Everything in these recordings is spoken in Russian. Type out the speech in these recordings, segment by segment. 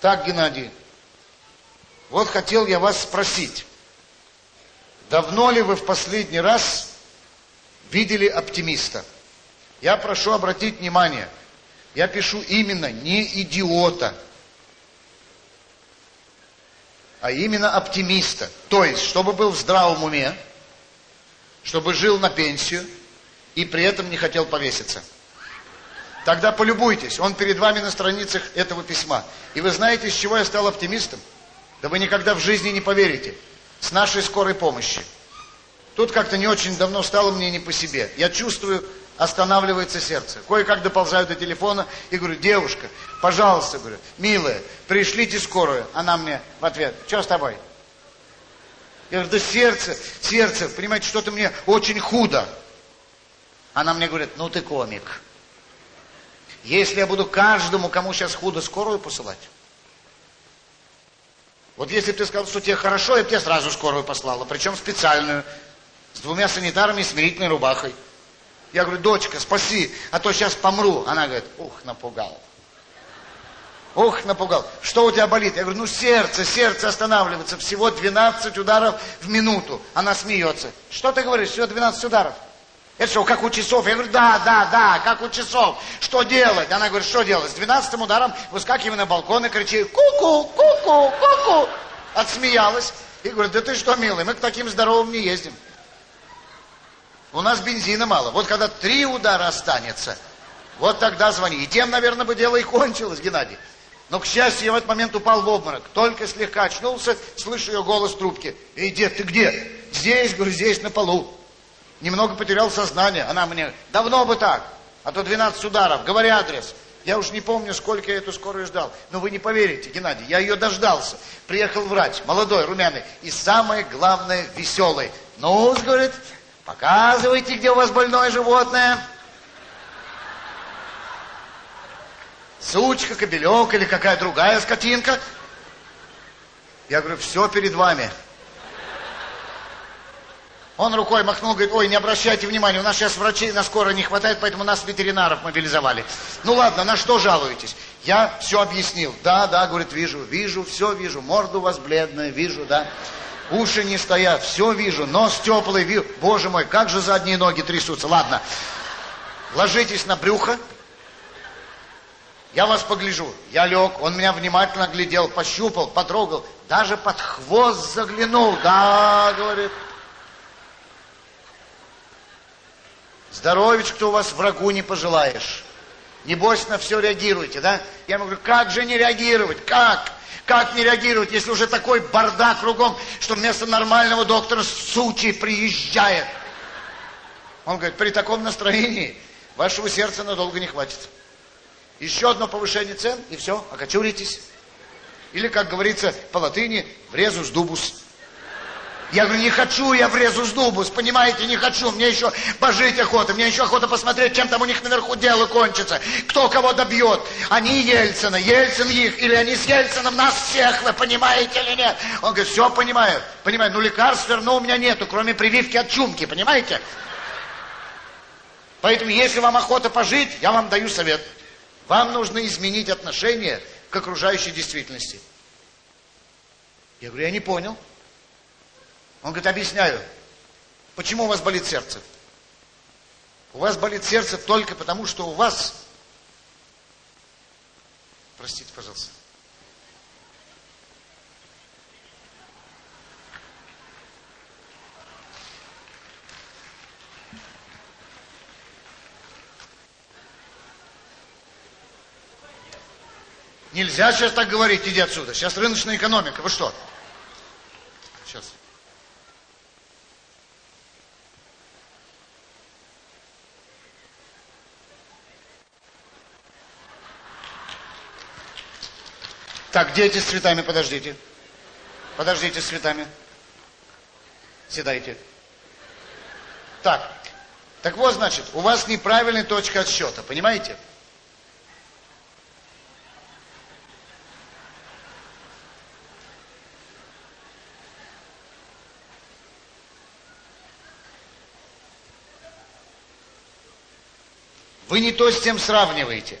Так, Геннадий, вот хотел я вас спросить. Давно ли вы в последний раз видели оптимиста? Я прошу обратить внимание, я пишу именно не идиота, а именно оптимиста. То есть, чтобы был в здравом уме, чтобы жил на пенсию и при этом не хотел повеситься. Тогда полюбуйтесь, он перед вами на страницах этого письма. И вы знаете, с чего я стал оптимистом? Да вы никогда в жизни не поверите. С нашей скорой помощи. Тут как-то не очень давно стало мне не по себе. Я чувствую, останавливается сердце. Кое-как доползаю до телефона и говорю, девушка, пожалуйста, говорю, милая, пришлите скорую. Она мне в ответ, что с тобой? Я говорю, да сердце, сердце, понимаете, что-то мне очень худо. Она мне говорит, ну ты комик. Если я буду каждому, кому сейчас худо, скорую посылать. Вот если бы ты сказал, что тебе хорошо, я бы тебе сразу скорую послала, причем специальную, с двумя санитарами и смирительной рубахой. Я говорю, дочка, спаси, а то сейчас помру. Она говорит, ух, напугал. Ух, напугал. Что у тебя болит? Я говорю, ну сердце, сердце останавливается. Всего 12 ударов в минуту. Она смеется. Что ты говоришь? Всего 12 ударов. Это что, как у часов? Я говорю, да, да, да, как у часов. Что делать? Она говорит, что делать? С 12 ударом выскакивай на балкон и кричи, ку-ку, ку-ку, ку-ку. Отсмеялась. И говорит, да ты что, милый, мы к таким здоровым не ездим. У нас бензина мало. Вот когда три удара останется, вот тогда звони. И тем, наверное, бы дело и кончилось, Геннадий. Но, к счастью, я в этот момент упал в обморок. Только слегка очнулся, слышу ее голос в трубке. Эй, дед, ты где? Здесь, говорю, здесь, на полу. Немного потерял сознание. Она мне, давно бы так. А то 12 ударов, говори адрес. Я уж не помню, сколько я эту скорую ждал. Но вы не поверите, Геннадий, я ее дождался. Приехал врач, молодой, румяный. И самое главное, веселый. Ну, говорит, Показывайте, где у вас больное животное. Сучка, кобелек или какая другая скотинка. Я говорю, все перед вами. Он рукой махнул, говорит, ой, не обращайте внимания, у нас сейчас врачей на скорой не хватает, поэтому нас ветеринаров мобилизовали. Ну ладно, на что жалуетесь? Я все объяснил. Да, да, говорит, вижу, вижу, все вижу, морда у вас бледная, вижу, да. Уши не стоят, все вижу, нос теплый, вижу. Боже мой, как же задние ноги трясутся. Ладно, ложитесь на брюхо. Я вас погляжу. Я лег, он меня внимательно глядел, пощупал, потрогал, даже под хвост заглянул. Да, говорит. Здоровечко-то у вас врагу не пожелаешь. Небось на все реагируете, да? Я ему говорю, как же не реагировать? Как? Как не реагировать, если уже такой бардак кругом, что вместо нормального доктора сучий приезжает? Он говорит, при таком настроении вашего сердца надолго не хватит. Еще одно повышение цен, и все, окочуритесь. Или, как говорится по латыни, врезус дубус. Я говорю, не хочу я в резус дубус, понимаете, не хочу. Мне еще пожить охота, мне еще охота посмотреть, чем там у них наверху дело кончится. Кто кого добьет. Они Ельцина, Ельцин их, или они с Ельцином нас всех, вы понимаете или нет? Он говорит, все понимаю, понимаю, но лекарств верно у меня нету, кроме прививки от чумки, понимаете? Поэтому, если вам охота пожить, я вам даю совет. Вам нужно изменить отношение к окружающей действительности. Я говорю, я не понял. Он говорит, объясняю, почему у вас болит сердце. У вас болит сердце только потому, что у вас... Простите, пожалуйста. Нельзя сейчас так говорить, иди отсюда. Сейчас рыночная экономика. Вы что? Сейчас. Так, дети с цветами, подождите. Подождите с цветами. Седайте. Так. Так вот, значит, у вас неправильная точка отсчета, понимаете? Вы не то с тем сравниваете.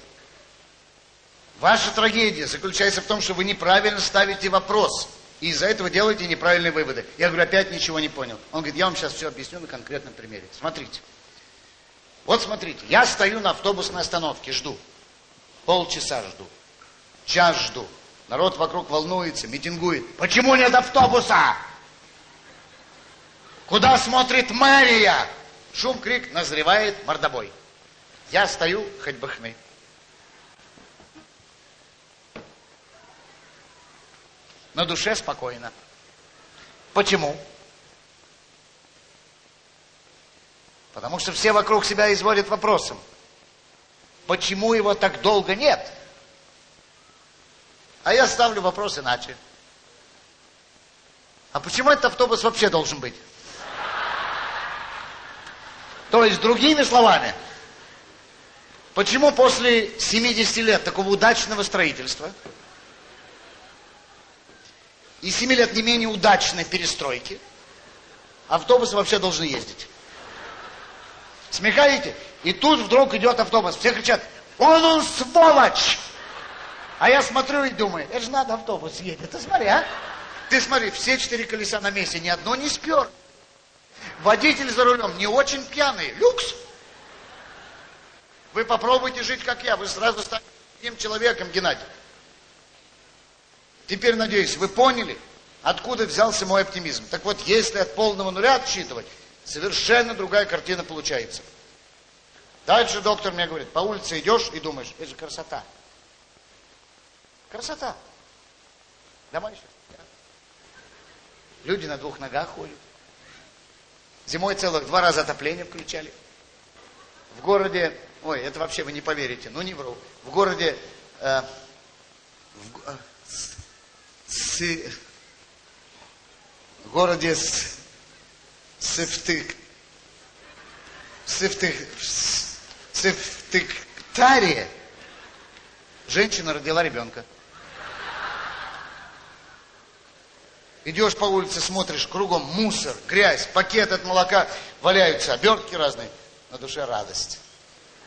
Ваша трагедия заключается в том, что вы неправильно ставите вопрос. И из-за этого делаете неправильные выводы. Я говорю, опять ничего не понял. Он говорит, я вам сейчас все объясню на конкретном примере. Смотрите. Вот смотрите, я стою на автобусной остановке, жду. Полчаса жду. Час жду. Народ вокруг волнуется, митингует. Почему нет автобуса? Куда смотрит мэрия? Шум, крик, назревает мордобой. Я стою, хоть бы хны. На душе спокойно. Почему? Потому что все вокруг себя изводят вопросом. Почему его так долго нет? А я ставлю вопрос иначе. А почему этот автобус вообще должен быть? То есть, другими словами, почему после 70 лет такого удачного строительства и 7 лет не менее удачной перестройки автобусы вообще должны ездить? Смекаете? И тут вдруг идет автобус. Все кричат, он он сволочь! А я смотрю и думаю, это же надо автобус едет. Ты смотри, а? Ты смотри, все четыре колеса на месте, ни одно не спер. Водитель за рулем не очень пьяный. Люкс. Вы попробуйте жить, как я. Вы сразу станете таким человеком, Геннадий. Теперь, надеюсь, вы поняли, откуда взялся мой оптимизм. Так вот, если от полного нуля отсчитывать, совершенно другая картина получается. Дальше доктор мне говорит, по улице идешь и думаешь, это же красота. Красота. Дома еще. Люди на двух ногах ходят. Зимой целых два раза отопление включали. В городе, ой, это вообще вы не поверите, ну не вру. В городе, э, в, э, с, городе Сыфтык, Сыфтык, Сыфтыктаре женщина родила ребенка. Идешь по улице, смотришь, кругом мусор, грязь, пакет от молока, валяются обертки разные. На душе радость.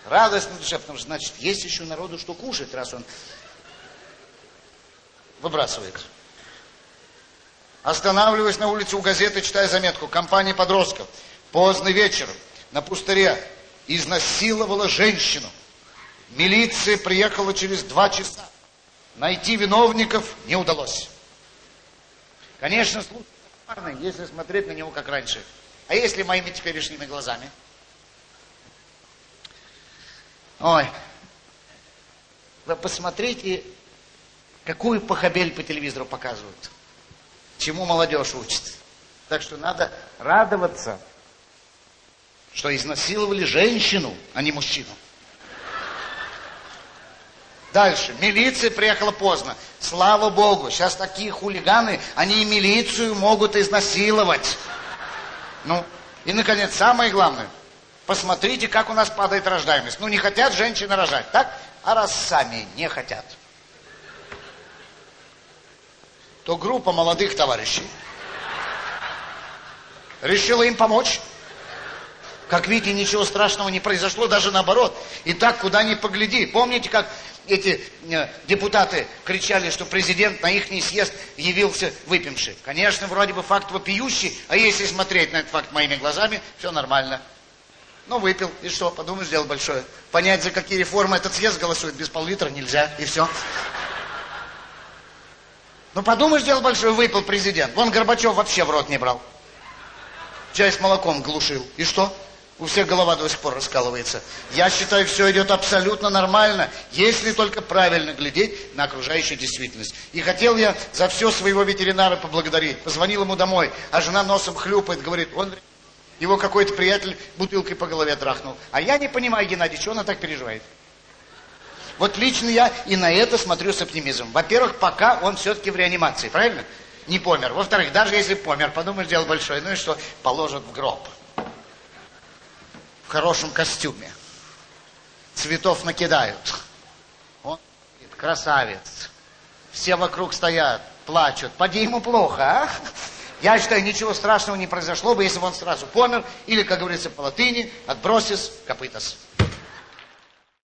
Радость на душе, потому что, значит, есть еще народу что кушать, раз он выбрасывает. Останавливаюсь на улице у газеты, читаю заметку. Компания подростков. Поздно вечером на пустыре изнасиловала женщину. Милиция приехала через два часа. Найти виновников не удалось. Конечно, случай парный, если смотреть на него как раньше. А если моими теперешними глазами? Ой, вы посмотрите, какую похабель по телевизору показывают. Чему молодежь учит. Так что надо радоваться, что изнасиловали женщину, а не мужчину. Дальше. Милиция приехала поздно. Слава Богу, сейчас такие хулиганы, они и милицию могут изнасиловать. Ну, и, наконец, самое главное. Посмотрите, как у нас падает рождаемость. Ну, не хотят женщины рожать, так? А раз сами не хотят, то группа молодых товарищей решила им помочь. Как видите, ничего страшного не произошло, даже наоборот. И так, куда ни погляди. Помните, как эти э, депутаты кричали, что президент на их съезд явился выпивший? Конечно, вроде бы факт вопиющий, а если смотреть на этот факт моими глазами, все нормально. Ну, выпил, и что, подумаешь, дело большое. Понять, за какие реформы этот съезд голосует, без пол-литра нельзя, и все. Ну, подумаешь, дело большое, выпил президент. Вон Горбачев вообще в рот не брал. Чай с молоком глушил. И что? У всех голова до сих пор раскалывается. Я считаю, все идет абсолютно нормально, если только правильно глядеть на окружающую действительность. И хотел я за все своего ветеринара поблагодарить. Позвонил ему домой, а жена носом хлюпает, говорит, он его какой-то приятель бутылкой по голове трахнул. А я не понимаю, Геннадий, чего она так переживает? Вот лично я и на это смотрю с оптимизмом. Во-первых, пока он все-таки в реанимации, правильно? Не помер. Во-вторых, даже если помер, подумаешь, дело большое, ну и что, положат в гроб в хорошем костюме. Цветов накидают. Он красавец. Все вокруг стоят, плачут. Поди ему плохо, а? Я считаю, ничего страшного не произошло бы, если бы он сразу помер, или, как говорится по латыни, отбросис копытос.